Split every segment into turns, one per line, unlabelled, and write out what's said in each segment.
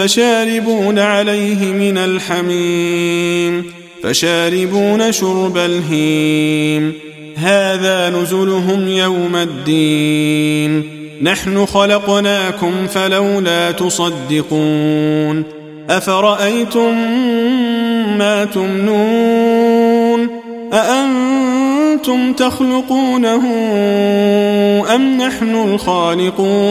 فشاربون عليه من الحميم فشاربون شرب الهيم هذا نزلهم يوم الدين نحن خلقناكم فلولا تصدقون أفرأيتم ما تمنون أأنتم تخلقونه أم نحن الخالقون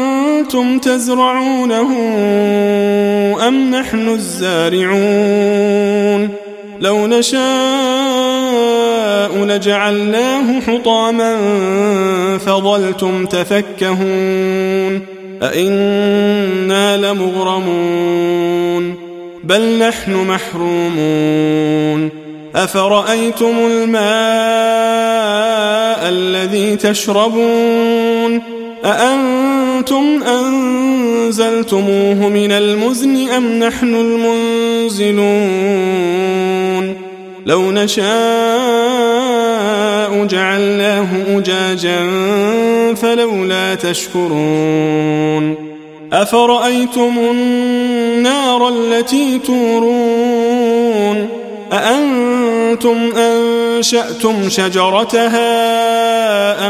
تزرعونه أم نحن الزارعون؟ لو نشاء لجعلناه حطاما فظلتم تفكهون. أئنا لمغرمون. بل نحن محرومون. أفرأيتم الماء الذي تشربون؟ أأنتم أنزلتموه من المزن أم نحن المنزلون؟ لو نشاء جعلناه أجاجا فلولا تشكرون. أفرأيتم النار التي تورون؟ أأنتم أنشأتم شجرتها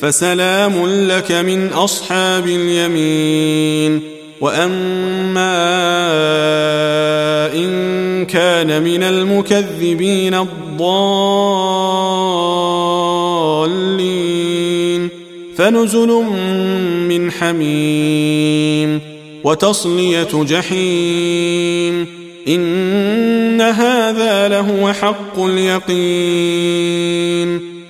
فسلام لك من أصحاب اليمين. وأما إن كان من المكذبين الضالين. فنزل من حميم وتصلية جحيم. إن هذا لهو حق اليقين.